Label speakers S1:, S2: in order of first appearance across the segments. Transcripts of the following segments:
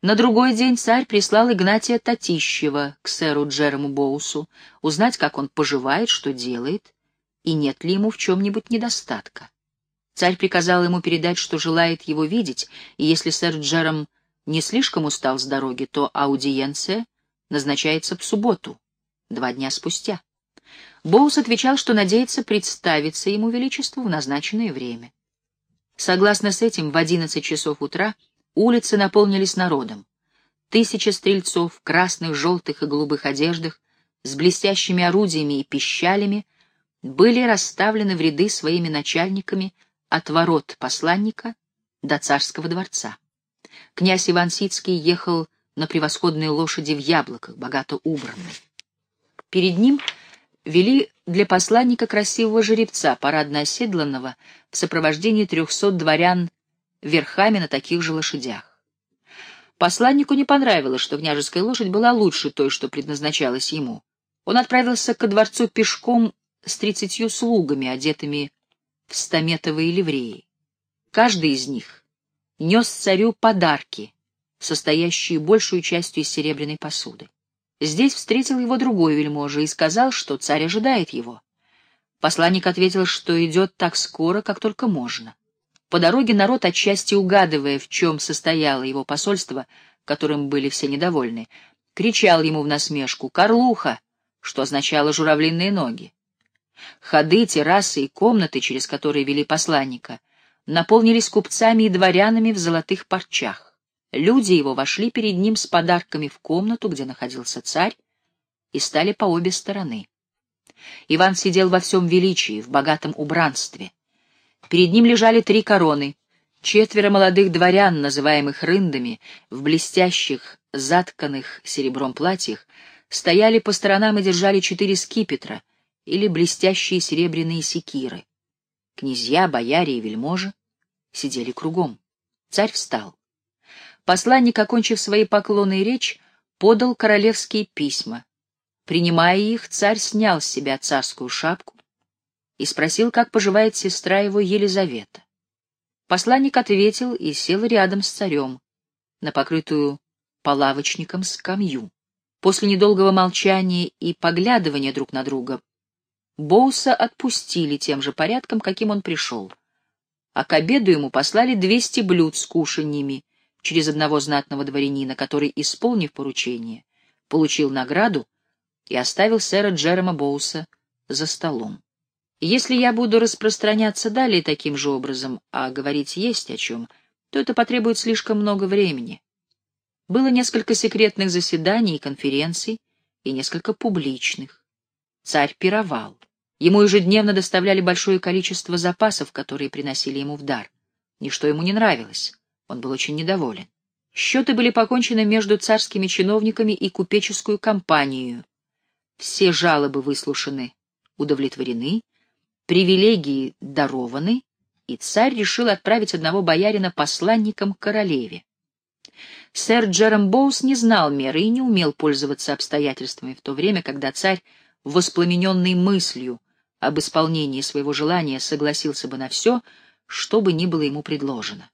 S1: На другой день царь прислал Игнатия Татищева к сэру Джерому Боусу, узнать, как он поживает, что делает, и нет ли ему в чем-нибудь недостатка. Царь приказал ему передать, что желает его видеть, и если сэр Джером не слишком устал с дороги, то аудиенция назначается в субботу, два дня спустя. Боус отвечал, что надеется представиться ему величеству в назначенное время. Согласно с этим, в одиннадцать часов утра улицы наполнились народом. Тысяча стрельцов в красных, желтых и голубых одеждах с блестящими орудиями и пищалями были расставлены в ряды своими начальниками от ворот посланника до царского дворца. Князь Иван Сицкий ехал на превосходной лошади в яблоках, богато убранной. Перед ним вели для посланника красивого жеребца, парадно оседланного, в сопровождении трехсот дворян верхами на таких же лошадях. Посланнику не понравилось, что княжеская лошадь была лучше той, что предназначалась ему. Он отправился ко дворцу пешком с тридцатью слугами, одетыми в стометовые ливреи. Каждый из них нес царю подарки, состоящие большую частью из серебряной посуды. Здесь встретил его другой вельможа и сказал, что царь ожидает его. Посланник ответил, что идет так скоро, как только можно. По дороге народ, отчасти угадывая, в чем состояло его посольство, которым были все недовольны, кричал ему в насмешку «Карлуха!», что означало «журавлиные ноги». Ходы, террасы и комнаты, через которые вели посланника, наполнились купцами и дворянами в золотых парчах. Люди его вошли перед ним с подарками в комнату, где находился царь, и стали по обе стороны. Иван сидел во всем величии, в богатом убранстве. Перед ним лежали три короны. Четверо молодых дворян, называемых рындами, в блестящих, затканных серебром платьях, стояли по сторонам и держали четыре скипетра или блестящие серебряные секиры. Князья, бояре и вельможи сидели кругом. Царь встал. Посланник, окончив свои поклоны и речь, подал королевские письма. Принимая их, царь снял с себя царскую шапку и спросил, как поживает сестра его Елизавета. Посланник ответил и сел рядом с царем, на покрытую полавочником скамью. После недолгого молчания и поглядывания друг на друга Боуса отпустили тем же порядком, каким он пришел. А к обеду ему послали двести блюд с кушаньями через одного знатного дворянина, который, исполнив поручение, получил награду и оставил сэра Джерома Боуса за столом. Если я буду распространяться далее таким же образом, а говорить есть о чем, то это потребует слишком много времени. Было несколько секретных заседаний и конференций, и несколько публичных. Царь пировал. Ему ежедневно доставляли большое количество запасов, которые приносили ему в дар. Ничто ему не нравилось. Он был очень недоволен. Счеты были покончены между царскими чиновниками и купеческую компанию. Все жалобы выслушаны, удовлетворены, привилегии дарованы, и царь решил отправить одного боярина посланником королеве. Сэр Джером Боус не знал меры и не умел пользоваться обстоятельствами в то время, когда царь, воспламененный мыслью, об исполнении своего желания согласился бы на все, что бы ни было ему предложено.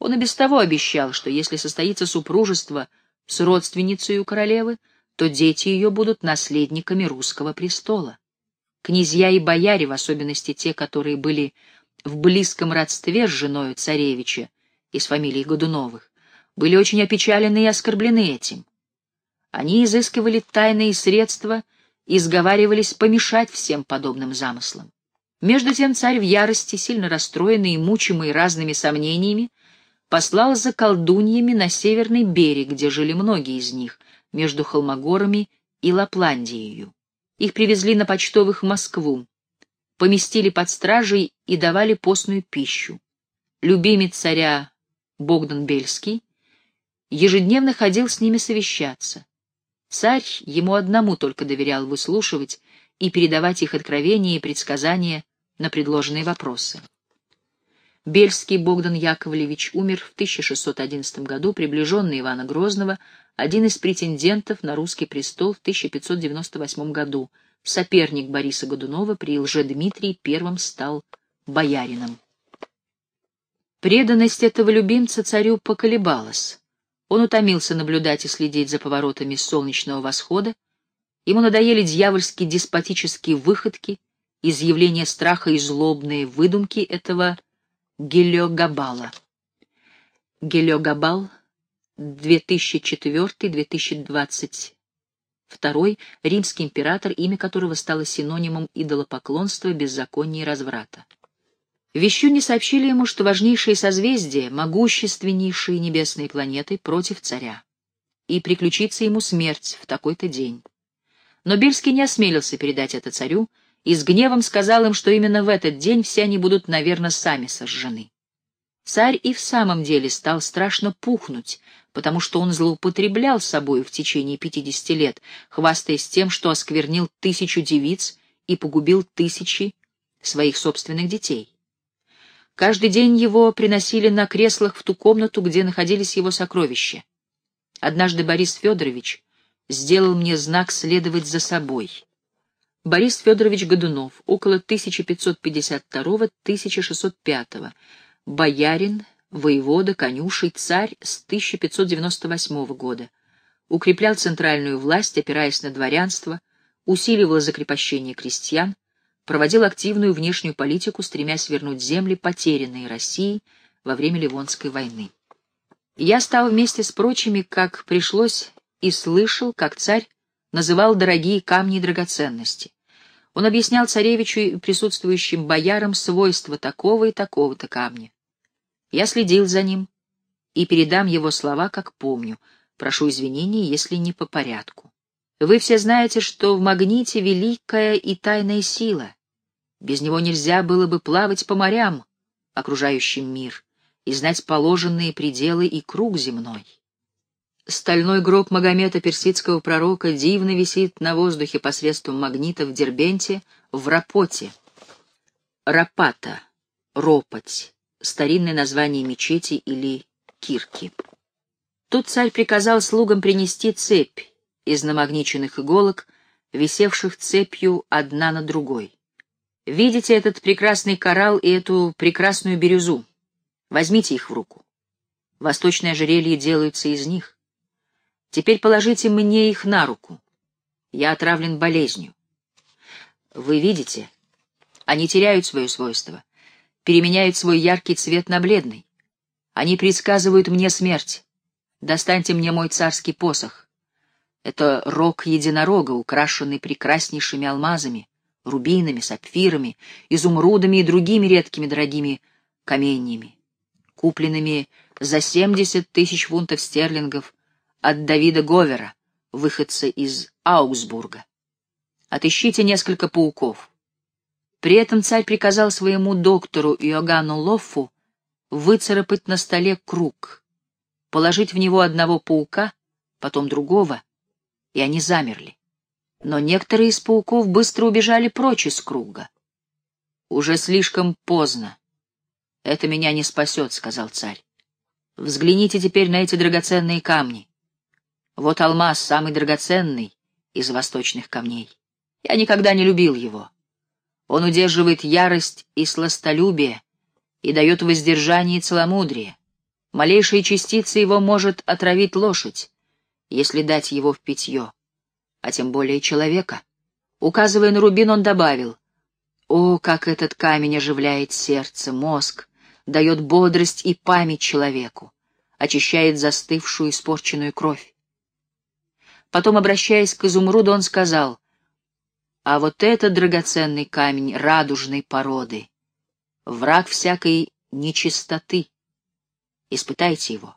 S1: Он и без того обещал, что если состоится супружество с родственницей у королевы, то дети ее будут наследниками русского престола. Князья и бояре, в особенности те, которые были в близком родстве с женой царевича из фамилии Годуновых, были очень опечалены и оскорблены этим. Они изыскивали тайные средства — и сговаривались помешать всем подобным замыслам. Между тем царь в ярости, сильно расстроенный и мучимый разными сомнениями, послал за колдуньями на северный берег, где жили многие из них, между Холмогорами и Лапландией. Их привезли на почтовых в Москву, поместили под стражей и давали постную пищу. Любимец царя Богдан Бельский ежедневно ходил с ними совещаться. Царь ему одному только доверял выслушивать и передавать их откровения и предсказания на предложенные вопросы. Бельский Богдан Яковлевич умер в 1611 году, приближенный Ивана Грозного, один из претендентов на русский престол в 1598 году, соперник Бориса Годунова при Лже-Дмитрии I стал боярином. Преданность этого любимца царю поколебалась. Он утомился наблюдать и следить за поворотами солнечного восхода, ему надоели дьявольские деспотические выходки, изъявления страха и злобные выдумки этого Гелиогабала. Гелиогабал, 2004-2022, римский император, имя которого стало синонимом идолопоклонства, беззакония и разврата. Вещуни сообщили ему, что важнейшие созвездия, могущественнейшие небесные планеты против царя, и приключится ему смерть в такой-то день. Но Бельский не осмелился передать это царю и с гневом сказал им, что именно в этот день все они будут, наверное, сами сожжены. Царь и в самом деле стал страшно пухнуть, потому что он злоупотреблял собою в течение пятидесяти лет, хвастаясь тем, что осквернил тысячу девиц и погубил тысячи своих собственных детей. Каждый день его приносили на креслах в ту комнату, где находились его сокровища. Однажды Борис Федорович сделал мне знак следовать за собой. Борис Федорович Годунов, около 1552-1605, боярин, воевода, конюший, царь с 1598 года. Укреплял центральную власть, опираясь на дворянство, усиливал закрепощение крестьян, проводил активную внешнюю политику, стремясь вернуть земли, потерянные Россией во время Ливонской войны. Я стал вместе с прочими, как пришлось, и слышал, как царь называл дорогие камни и драгоценности. Он объяснял царевичу и присутствующим боярам свойства такого и такого-то камня. Я следил за ним и передам его слова, как помню. Прошу извинения, если не по порядку. Вы все знаете, что в магните великая и тайная сила. Без него нельзя было бы плавать по морям, окружающим мир, и знать положенные пределы и круг земной. Стальной гроб Магомета, персидского пророка, дивно висит на воздухе посредством магнита в Дербенте, в Рапоте. Рапата, ропоть, старинное название мечети или кирки. Тут царь приказал слугам принести цепь из намагниченных иголок, висевших цепью одна на другой. Видите этот прекрасный коралл и эту прекрасную бирюзу? Возьмите их в руку. Восточное ожерелье делается из них. Теперь положите мне их на руку. Я отравлен болезнью. Вы видите, они теряют свое свойство, переменяют свой яркий цвет на бледный. Они предсказывают мне смерть. Достаньте мне мой царский посох. Это рог единорога, украшенный прекраснейшими алмазами рубинами, сапфирами, изумрудами и другими редкими дорогими каменьями, купленными за 70 тысяч фунтов стерлингов от Давида Говера, выходца из Аугсбурга. Отыщите несколько пауков. При этом царь приказал своему доктору Иоганну Лоффу выцарапать на столе круг, положить в него одного паука, потом другого, и они замерли. Но некоторые из пауков быстро убежали прочь из круга. «Уже слишком поздно. Это меня не спасет», — сказал царь. «Взгляните теперь на эти драгоценные камни. Вот алмаз, самый драгоценный из восточных камней. Я никогда не любил его. Он удерживает ярость и сластолюбие и дает воздержание и целомудрие. Малейшая частица его может отравить лошадь, если дать его в питье а тем более человека. Указывая на рубин, он добавил, «О, как этот камень оживляет сердце, мозг, дает бодрость и память человеку, очищает застывшую испорченную кровь». Потом, обращаясь к изумруду, он сказал, «А вот этот драгоценный камень радужной породы, враг всякой нечистоты. Испытайте его.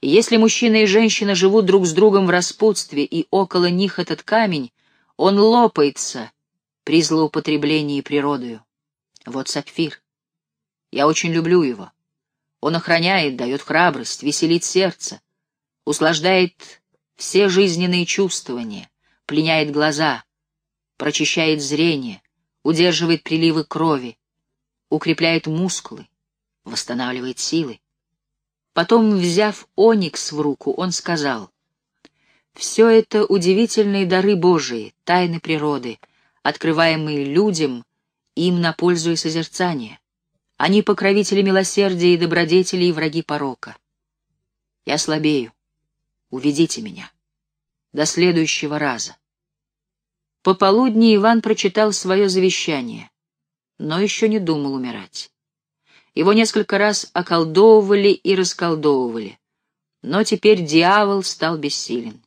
S1: Если мужчина и женщина живут друг с другом в распутстве, и около них этот камень, он лопается при злоупотреблении природою. Вот сапфир. Я очень люблю его. Он охраняет, дает храбрость, веселит сердце, услаждает все жизненные чувствования, пленяет глаза, прочищает зрение, удерживает приливы крови, укрепляет мускулы, восстанавливает силы. Потом, взяв оникс в руку, он сказал, «Все это удивительные дары Божии, тайны природы, открываемые людям, им на пользу и созерцание. Они покровители милосердия и добродетели и враги порока. Я слабею, Уведите меня. До следующего раза. Пополудни Иван прочитал свое завещание, но еще не думал умирать. Его несколько раз околдовывали и расколдовывали, но теперь дьявол стал бессилен.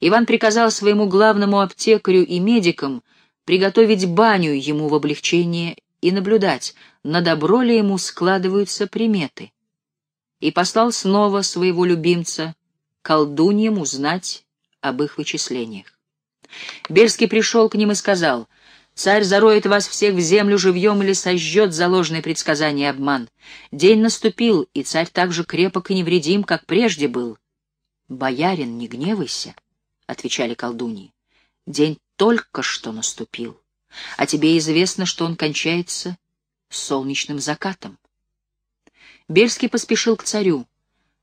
S1: Иван приказал своему главному аптекарю и медикам приготовить баню ему в облегчение и наблюдать, на добро ли ему складываются приметы. И послал снова своего любимца колдуньям узнать об их вычислениях. Бельский пришел к ним и сказал, «Царь зароет вас всех в землю живьем или сожжет за ложное предсказание и обман. День наступил, и царь так же крепок и невредим, как прежде был». «Боярин, не гневайся», — отвечали колдуньи. «День только что наступил, а тебе известно, что он кончается солнечным закатом». Бельский поспешил к царю.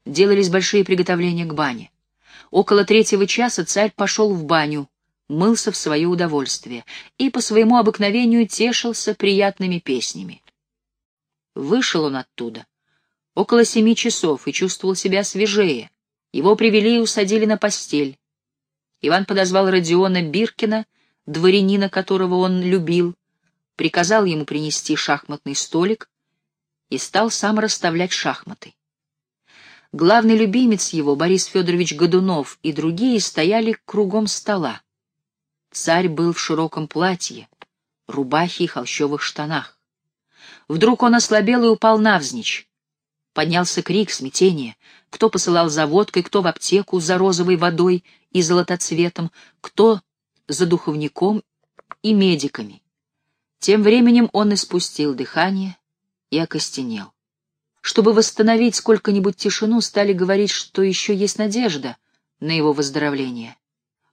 S1: Делались большие приготовления к бане. Около третьего часа царь пошел в баню, мылся в свое удовольствие и по своему обыкновению тешился приятными песнями. Вышел он оттуда около семи часов и чувствовал себя свежее. Его привели и усадили на постель. Иван подозвал Родиона Биркина, дворянина, которого он любил, приказал ему принести шахматный столик и стал сам расставлять шахматы. Главный любимец его, Борис Федорович Годунов, и другие стояли кругом стола. Царь был в широком платье, рубахе и холщовых штанах. Вдруг он ослабел и упал навзничь. Поднялся крик, смятение. Кто посылал за водкой, кто в аптеку за розовой водой и золотоцветом, кто за духовником и медиками. Тем временем он испустил дыхание и окостенел. Чтобы восстановить сколько-нибудь тишину, стали говорить, что еще есть надежда на его выздоровление.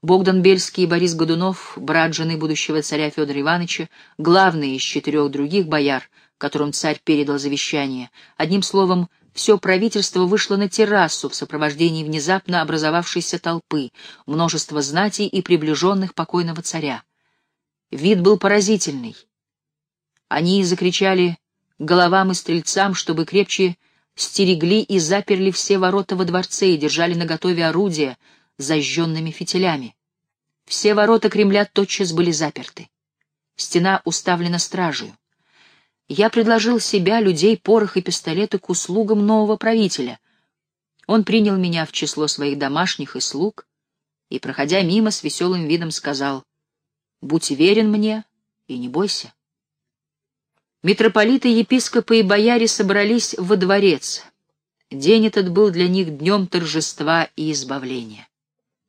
S1: Богдан Бельский и Борис Годунов, брат жены будущего царя Федора Ивановича, главные из четырех других бояр, которым царь передал завещание. Одним словом, все правительство вышло на террасу в сопровождении внезапно образовавшейся толпы, множества знатей и приближенных покойного царя. Вид был поразительный. Они закричали головам и стрельцам, чтобы крепче стерегли и заперли все ворота во дворце и держали наготове орудия зажженными фитилями. Все ворота Кремля тотчас были заперты. Стена уставлена стражей. Я предложил себя, людей, порох и пистолеты к услугам нового правителя. Он принял меня в число своих домашних и слуг и, проходя мимо, с веселым видом сказал, «Будь верен мне и не бойся». Митрополиты, епископы и бояре собрались во дворец. День этот был для них днем торжества и избавления.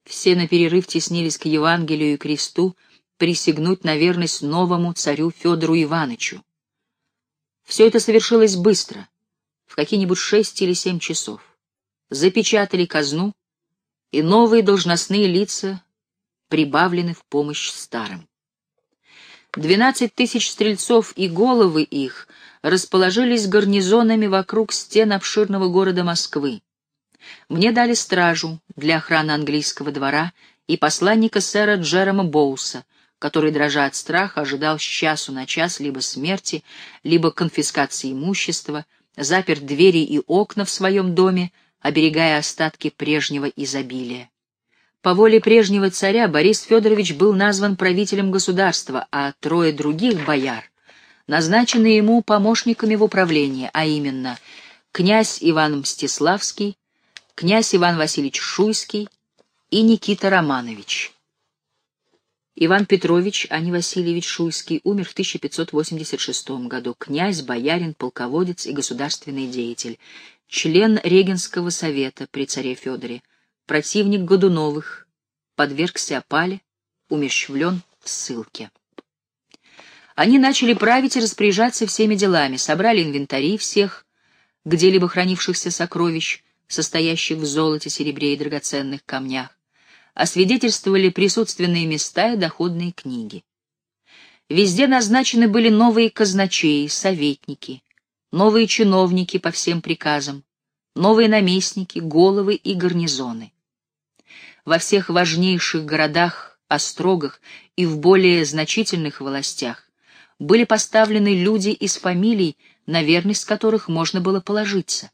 S1: Все на перерыв теснились к Евангелию и кресту присягнуть на верность новому царю Федору Ивановичу. Все это совершилось быстро, в какие-нибудь шесть или семь часов. Запечатали казну, и новые должностные лица прибавлены в помощь старым. Двенадцать тысяч стрельцов и головы их расположились гарнизонами вокруг стен обширного города Москвы. Мне дали стражу для охраны английского двора и посланника сэра Джерома Боуса, который, дрожа от страха, ожидал с часу на час либо смерти, либо конфискации имущества, запер двери и окна в своем доме, оберегая остатки прежнего изобилия. По воле прежнего царя Борис Федорович был назван правителем государства, а трое других бояр назначены ему помощниками в управлении, а именно князь Иван Мстиславский, князь Иван Васильевич Шуйский и Никита Романович. Иван Петрович, а не Васильевич Шуйский, умер в 1586 году. Князь, боярин, полководец и государственный деятель, член Регенского совета при царе Федоре, противник Годуновых, подвергся опале, умерщвлен в ссылке. Они начали править и распоряжаться всеми делами, собрали инвентари всех где-либо хранившихся сокровищ, состоящих в золоте, серебре и драгоценных камнях, освидетельствовали присутственные места и доходные книги. Везде назначены были новые казначеи, советники, новые чиновники по всем приказам, новые наместники, головы и гарнизоны во всех важнейших городах, острогах и в более значительных властях были поставлены люди из фамилий, на верность которых можно было положиться.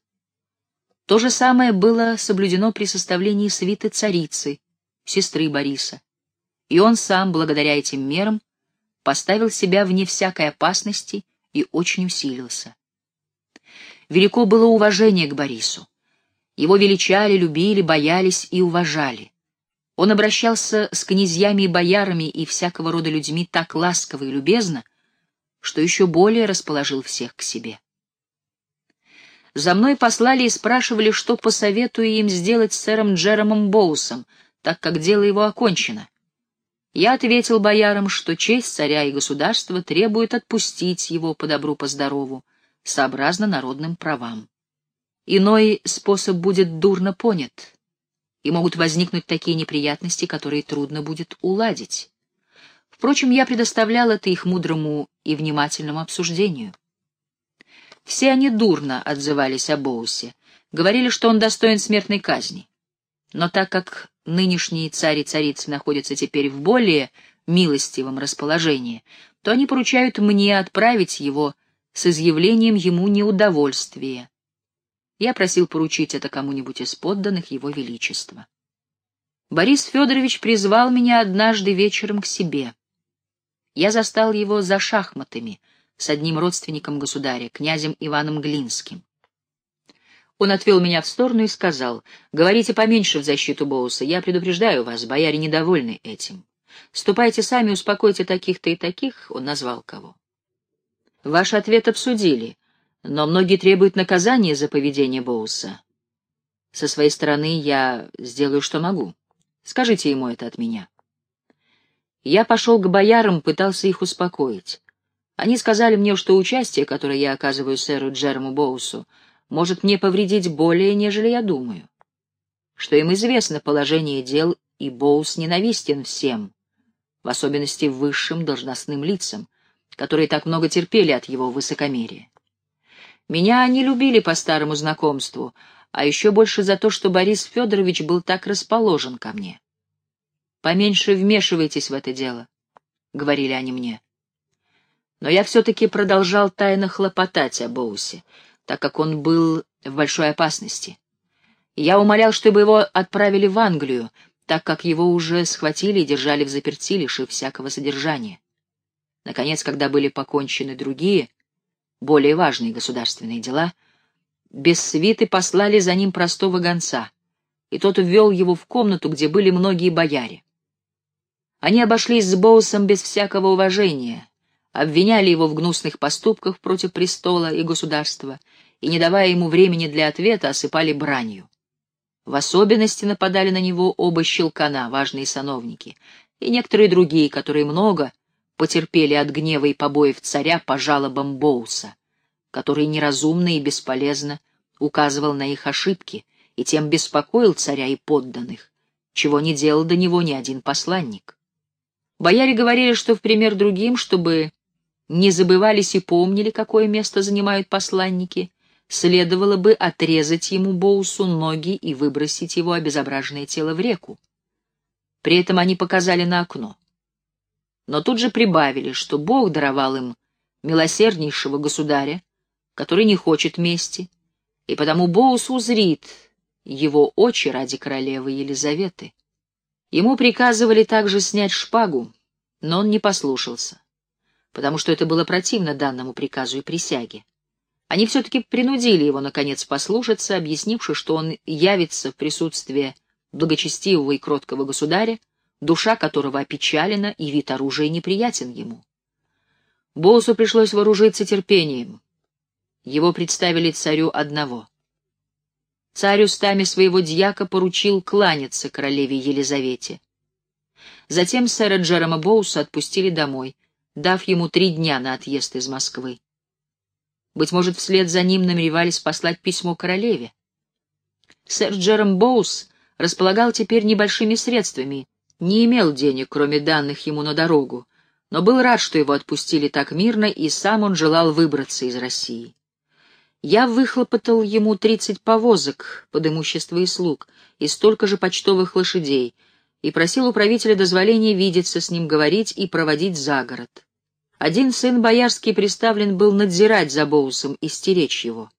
S1: То же самое было соблюдено при составлении свиты царицы, сестры Бориса. И он сам, благодаря этим мерам, поставил себя вне всякой опасности и очень усилился. Велико было уважение к Борису. Его величали, любили, боялись и уважали. Он обращался с князьями и боярами и всякого рода людьми так ласково и любезно, что еще более расположил всех к себе. За мной послали и спрашивали, что посоветую им сделать с сэром Джеромом Боусом, так как дело его окончено. Я ответил боярам, что честь царя и государства требует отпустить его по добру, по здорову, сообразно народным правам. Иной способ будет дурно понят, и могут возникнуть такие неприятности, которые трудно будет уладить. Впрочем, я предоставлял это их мудрому и внимательному обсуждению. Все они дурно отзывались о Боусе, говорили, что он достоин смертной казни. Но так как нынешние царь и царицы находятся теперь в более милостивом расположении, то они поручают мне отправить его с изъявлением ему неудовольствия. Я просил поручить это кому-нибудь из подданных его величества. Борис Федорович призвал меня однажды вечером к себе. Я застал его за шахматами — с одним родственником государя, князем Иваном Глинским. Он отвел меня в сторону и сказал, «Говорите поменьше в защиту Боуса, я предупреждаю вас, бояре недовольны этим. Ступайте сами, успокойте таких-то и таких», — он назвал кого. Ваш ответ обсудили, но многие требуют наказания за поведение Боуса. Со своей стороны я сделаю, что могу. Скажите ему это от меня. Я пошел к боярам, пытался их успокоить. Они сказали мне, что участие, которое я оказываю сэру Джерому Боусу, может мне повредить более, нежели я думаю. Что им известно положение дел, и Боус ненавистен всем, в особенности высшим должностным лицам, которые так много терпели от его высокомерия. Меня они любили по старому знакомству, а еще больше за то, что Борис Федорович был так расположен ко мне. «Поменьше вмешивайтесь в это дело», — говорили они мне. Но я все-таки продолжал тайно хлопотать о Боусе, так как он был в большой опасности. Я умолял, чтобы его отправили в Англию, так как его уже схватили и держали в заперти, лишив всякого содержания. Наконец, когда были покончены другие, более важные государственные дела, без свиты послали за ним простого гонца, и тот ввел его в комнату, где были многие бояре. Они обошлись с Боусом без всякого уважения, обвиняли его в гнусных поступках против престола и государства и, не давая ему времени для ответа, осыпали бранью. В особенности нападали на него оба щелкана, важные сановники, и некоторые другие, которые много потерпели от гнева и побоев царя по жалобам Боуса, который неразумно и бесполезно указывал на их ошибки и тем беспокоил царя и подданных, чего не делал до него ни один посланник. Бояре говорили, что в пример другим, чтобы не забывались и помнили, какое место занимают посланники, следовало бы отрезать ему Боусу ноги и выбросить его обезображенное тело в реку. При этом они показали на окно. Но тут же прибавили, что Бог даровал им милосерднейшего государя, который не хочет мести, и потому Боус узрит его очи ради королевы Елизаветы. Ему приказывали также снять шпагу, но он не послушался потому что это было противно данному приказу и присяге. Они все-таки принудили его, наконец, послушаться, объяснивши, что он явится в присутствие благочестивого и кроткого государя, душа которого опечалена и вид оружия неприятен ему. Боусу пришлось вооружиться терпением. Его представили царю одного. Царь устами своего дьяка поручил кланяться королеве Елизавете. Затем сэра Джерома Боуса отпустили домой, дав ему три дня на отъезд из Москвы. Быть может, вслед за ним намеревались послать письмо королеве. Сэр Джером Боус располагал теперь небольшими средствами, не имел денег, кроме данных ему на дорогу, но был рад, что его отпустили так мирно, и сам он желал выбраться из России. Я выхлопотал ему тридцать повозок под имущество и слуг и столько же почтовых лошадей — и просил у правителя дозволения видеться с ним, говорить и проводить за город. Один сын боярский приставлен был надзирать за Боусом и стеречь его.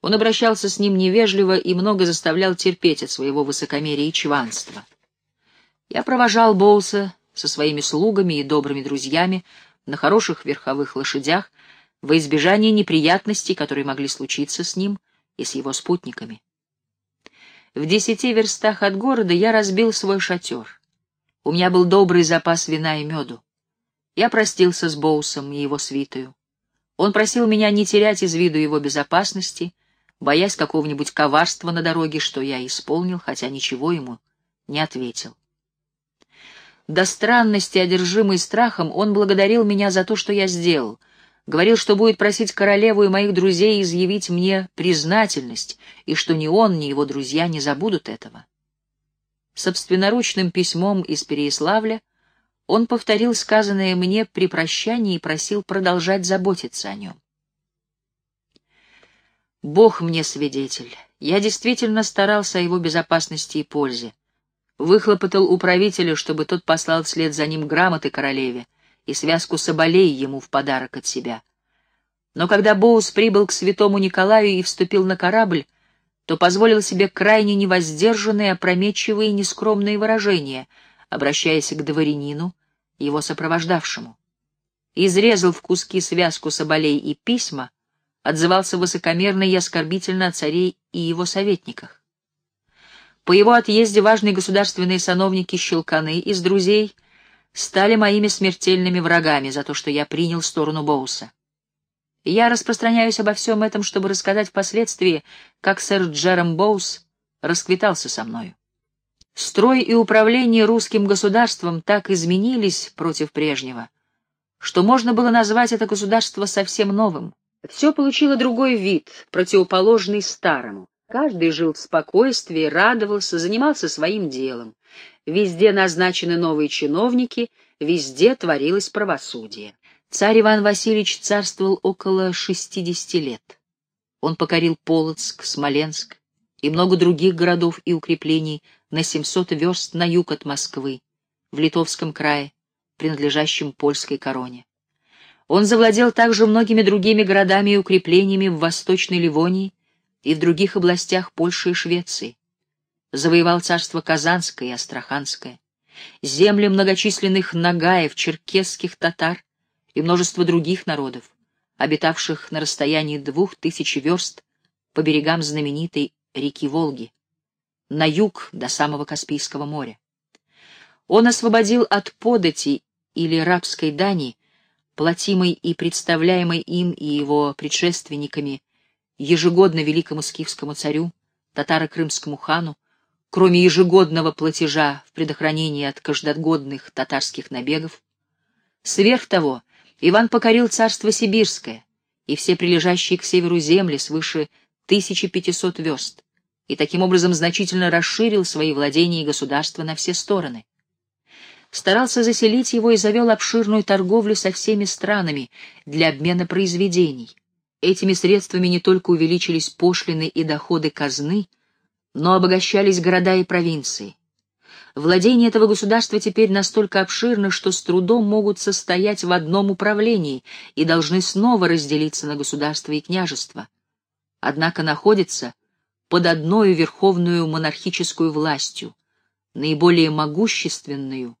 S1: Он обращался с ним невежливо и много заставлял терпеть от своего высокомерия и чванства. Я провожал Боуса со своими слугами и добрыми друзьями на хороших верховых лошадях во избежание неприятностей, которые могли случиться с ним и с его спутниками. В десяти верстах от города я разбил свой шатер. У меня был добрый запас вина и меду. Я простился с Боусом и его свитою. Он просил меня не терять из виду его безопасности, боясь какого-нибудь коварства на дороге, что я исполнил, хотя ничего ему не ответил. До странности, одержимый страхом, он благодарил меня за то, что я сделал, говорил, что будет просить королеву и моих друзей изъявить мне признательность, и что ни он, ни его друзья не забудут этого. Собственноручным письмом из Переяславля он повторил сказанное мне при прощании и просил продолжать заботиться о нем. Бог мне свидетель. Я действительно старался о его безопасности и пользе. Выхлопотал у правителя, чтобы тот послал вслед за ним грамоты королеве и связку соболей ему в подарок от себя. Но когда Боус прибыл к святому Николаю и вступил на корабль, то позволил себе крайне невоздержанные, опрометчивые и нескромные выражения, обращаясь к дворянину, его сопровождавшему. Изрезал в куски связку соболей и письма, отзывался высокомерно и оскорбительно о царе и его советниках. По его отъезде важные государственные сановники Щелканы из друзей стали моими смертельными врагами за то, что я принял сторону Боуса. Я распространяюсь обо всем этом, чтобы рассказать впоследствии, как сэр Джером Боус расквитался со мною. Строй и управление русским государством так изменились против прежнего, что можно было назвать это государство совсем новым. Все получило другой вид, противоположный старому. Каждый жил в спокойствии, радовался, занимался своим делом. Везде назначены новые чиновники, везде творилось правосудие. Царь Иван Васильевич царствовал около шестидесяти лет. Он покорил Полоцк, Смоленск и много других городов и укреплений, на 700 верст на юг от Москвы, в Литовском крае, принадлежащем польской короне. Он завладел также многими другими городами и укреплениями в Восточной Ливонии и в других областях Польши и Швеции. Завоевал царство Казанское и Астраханское, земли многочисленных нагаев, черкесских татар и множество других народов, обитавших на расстоянии двух тысяч верст по берегам знаменитой реки Волги на юг до самого Каспийского моря. Он освободил от подати или рабской дани, платимой и представляемой им и его предшественниками ежегодно великому скифскому царю, татаро-крымскому хану, кроме ежегодного платежа в предохранении от каждогодных татарских набегов. Сверх того, Иван покорил царство Сибирское и все прилежащие к северу земли свыше 1500 верст, и таким образом значительно расширил свои владения и государства на все стороны. Старался заселить его и завел обширную торговлю со всеми странами для обмена произведений. Этими средствами не только увеличились пошлины и доходы казны, но обогащались города и провинции. Владения этого государства теперь настолько обширны, что с трудом могут состоять в одном управлении и должны снова разделиться на государство и княжество. Однако находятся под одной верховную монархическую властью, наиболее могущественную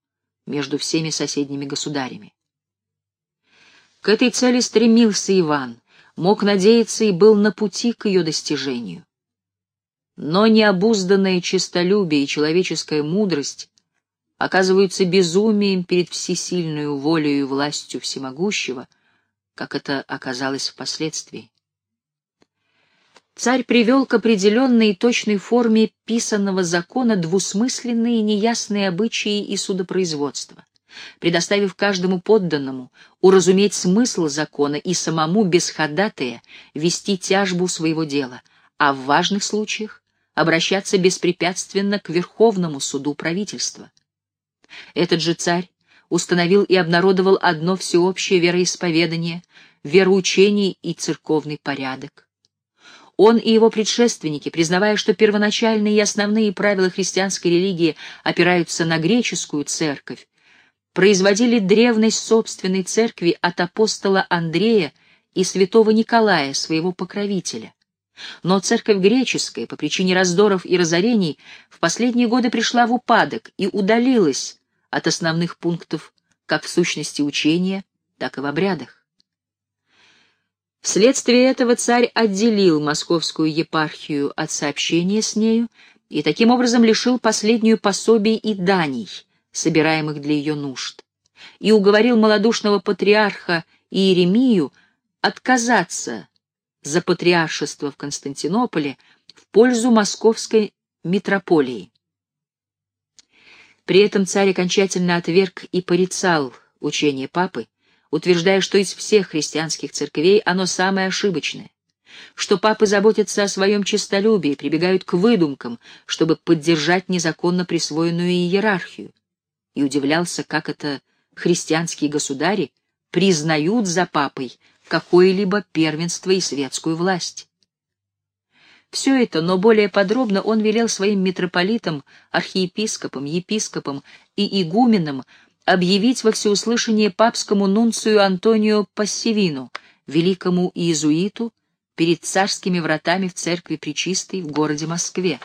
S1: между всеми соседними государями. К этой цели стремился Иван, мог надеяться и был на пути к ее достижению. Но необузданное честолюбие и человеческая мудрость оказываются безумием перед всесильную волею и властью всемогущего, как это оказалось впоследствии царь привел к определенной и точной форме писанного закона двусмысленные и неясные обычаи и судопроизводства, предоставив каждому подданному уразуметь смысл закона и самому без ходатая вести тяжбу своего дела, а в важных случаях обращаться беспрепятственно к Верховному суду правительства. Этот же царь установил и обнародовал одно всеобщее вероисповедание, вероучение и церковный порядок он и его предшественники, признавая, что первоначальные и основные правила христианской религии опираются на греческую церковь, производили древность собственной церкви от апостола Андрея и святого Николая, своего покровителя. Но церковь греческая, по причине раздоров и разорений, в последние годы пришла в упадок и удалилась от основных пунктов как в сущности учения, так и в обрядах. Вследствие этого царь отделил московскую епархию от сообщения с нею и таким образом лишил последнюю пособий и даний, собираемых для ее нужд, и уговорил малодушного патриарха Иеремию отказаться за патриаршество в Константинополе в пользу московской митрополии. При этом царь окончательно отверг и порицал учение папы, утверждая, что из всех христианских церквей оно самое ошибочное, что папы заботятся о своем честолюбии, прибегают к выдумкам, чтобы поддержать незаконно присвоенную иерархию, и удивлялся, как это христианские государи признают за папой какое-либо первенство и светскую власть. Все это, но более подробно он велел своим митрополитам, архиепископам, епископам и игуменам объявить во всеуслышание папскому нунцию Антонио Пассивину, великому иезуиту, перед царскими вратами в церкви Пречистой в городе Москве.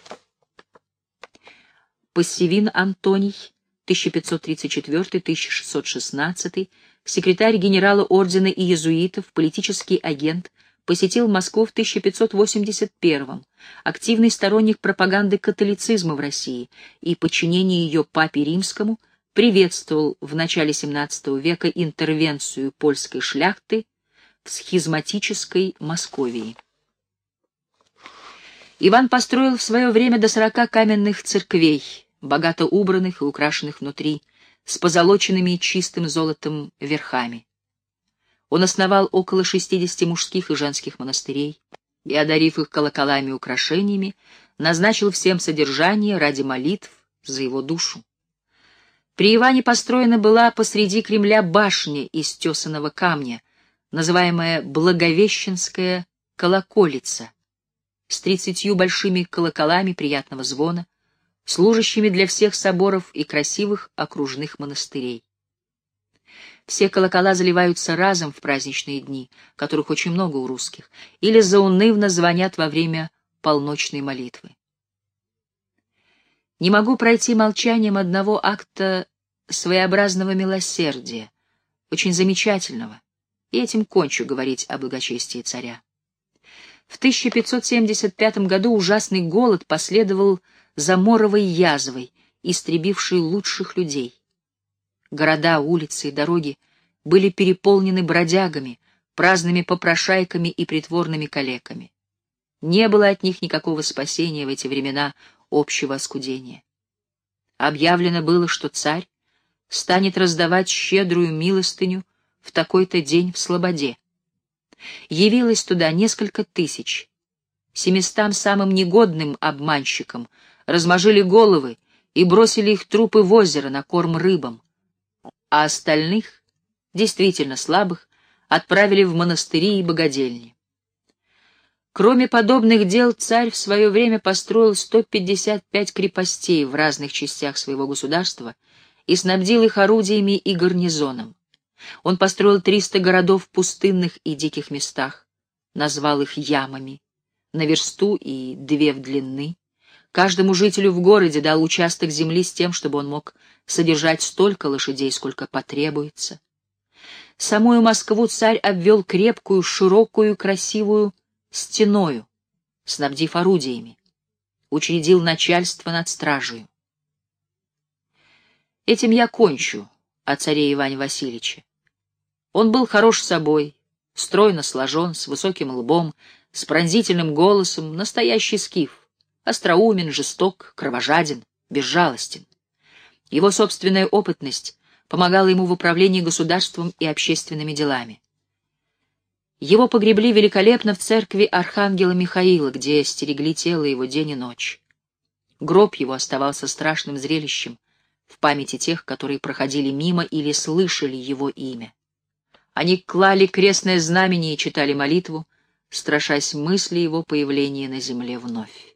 S1: Пассивин Антоний, 1534-1616, секретарь генерала ордена иезуитов, политический агент, посетил Москву в 1581 активный сторонник пропаганды католицизма в России и подчинения ее папе римскому, приветствовал в начале XVII века интервенцию польской шляхты в схизматической Московии. Иван построил в свое время до сорока каменных церквей, богато убранных и украшенных внутри, с позолоченными и чистым золотом верхами. Он основал около 60 мужских и женских монастырей и, одарив их колоколами и украшениями, назначил всем содержание ради молитв за его душу. При Иване построена была посреди Кремля башня из тесаного камня, называемая Благовещенская колоколица, с тридцатью большими колоколами приятного звона, служащими для всех соборов и красивых окружных монастырей. Все колокола заливаются разом в праздничные дни, которых очень много у русских, или заунывно звонят во время полночной молитвы. Не могу пройти молчанием одного акта своеобразного милосердия, очень замечательного, и этим кончу говорить о благочестии царя. В 1575 году ужасный голод последовал за моровой язвой, истребившей лучших людей. Города, улицы и дороги были переполнены бродягами, праздными попрошайками и притворными калеками. Не было от них никакого спасения в эти времена общего оскудения. Объявлено было, что царь станет раздавать щедрую милостыню в такой-то день в Слободе. Явилось туда несколько тысяч. Семистам самым негодным обманщикам размажили головы и бросили их трупы в озеро на корм рыбам а остальных, действительно слабых, отправили в монастыри и богадельни. Кроме подобных дел, царь в свое время построил 155 крепостей в разных частях своего государства и снабдил их орудиями и гарнизоном. Он построил 300 городов в пустынных и диких местах, назвал их ямами, на версту и две в длины. Каждому жителю в городе дал участок земли с тем, чтобы он мог содержать столько лошадей, сколько потребуется. Самую Москву царь обвел крепкую, широкую, красивую стеною, снабдив орудиями. Учредил начальство над стражей. Этим я кончу о царе Иване Васильевиче. Он был хорош собой, стройно сложен, с высоким лбом, с пронзительным голосом, настоящий скиф, остроумен, жесток, кровожаден, безжалостен. Его собственная опытность помогала ему в управлении государством и общественными делами. Его погребли великолепно в церкви Архангела Михаила, где стерегли тело его день и ночь. Гроб его оставался страшным зрелищем в памяти тех, которые проходили мимо или слышали его имя. Они клали крестное знамение и читали молитву, страшась мысли его появления на земле вновь.